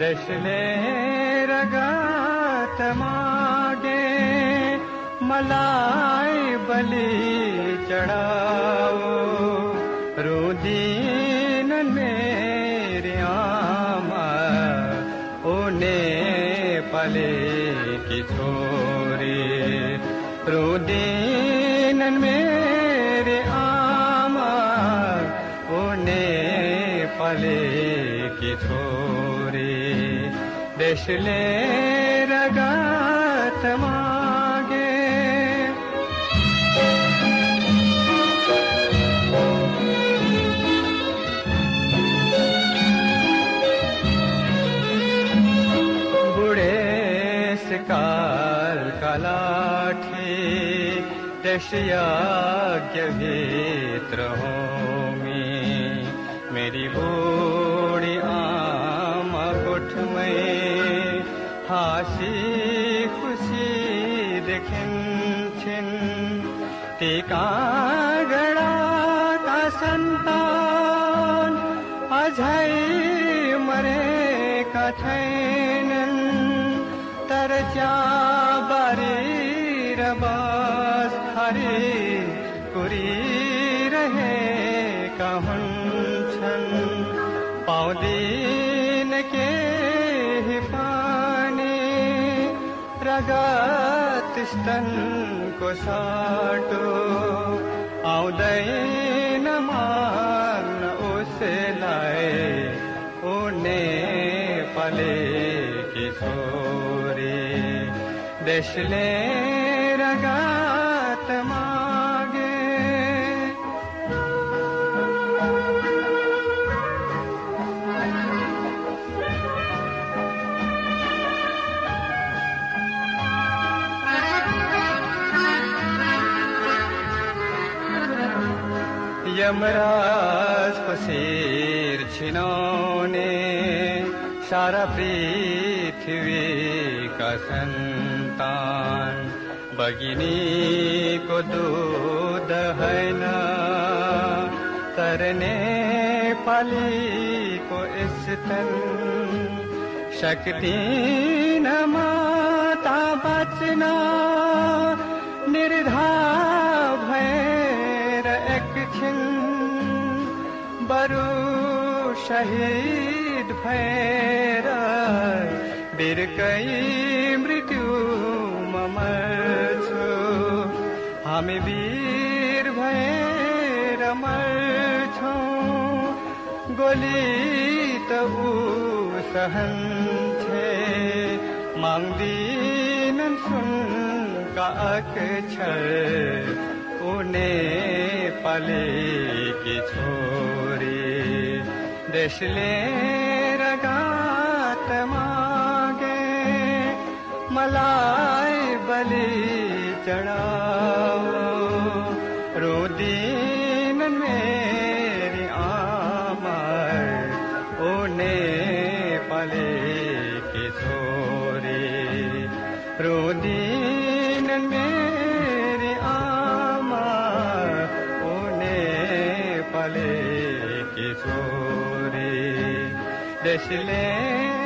दशले रगात मागे मलाई बलि मेरे आमा ओने पले की छोरी। रुदीन छोरी देशले रगात मागे। बुढ़े शिकार कलाठी दशयाज्ञ भीत्र होमी मेरी बूढ़ी आम गुठ में हासी खुशी देखिन छिन। टीका गड़ा का संतान अझै मरेका छैनन् तर बारी र बास हरे कुरिरहेका हुन्छन् पाउँदिन केही पानी रगत स्तनको साटो। आउँदैन माग्न उसलाई उने पलेकी छोरी देशले रगात यमराज को सिर पृथ्वी का संतान। बगिनी को दूध है न तरने पाली को स्तन शक्ति न माता बचना निर्धा बरु शहीद भएर बिर्कै मृत्युमा मर्छु हामी वीर भएर मर्छौँ गोली त ऊ सहन्छे माग्दिनन् सुनका अक्षर उने पलेकी छोरी देशले रगात मागे मलाई बलि चढाओ। रोदिन मेरी आमर उने पलेकी छोरी रोदिन मेरी आमा उने पलेकी छोरी deshle